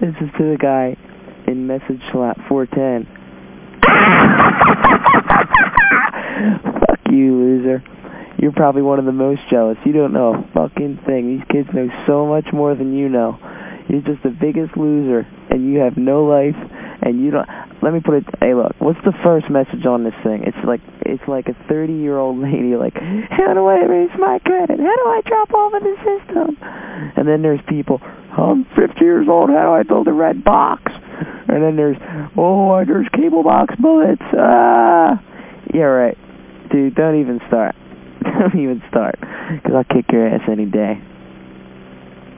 This is to the guy in message slot 410. Fuck you, loser. You're probably one of the most jealous. You don't know a fucking thing. These kids know so much more than you know. You're just the biggest loser, and you have no life, and you don't... Let me put it... Hey, look, what's the first message on this thing? It's like it's like a 30-year-old lady like, how do I raise my credit? How do I drop off of the system? And then there's people, I'm 50 years old, how do I build a red box? And then there's, oh, there's cable box bullets. Ah! Yeah, right. Dude, don't even start. Don't even start, because I'll kick your ass any day.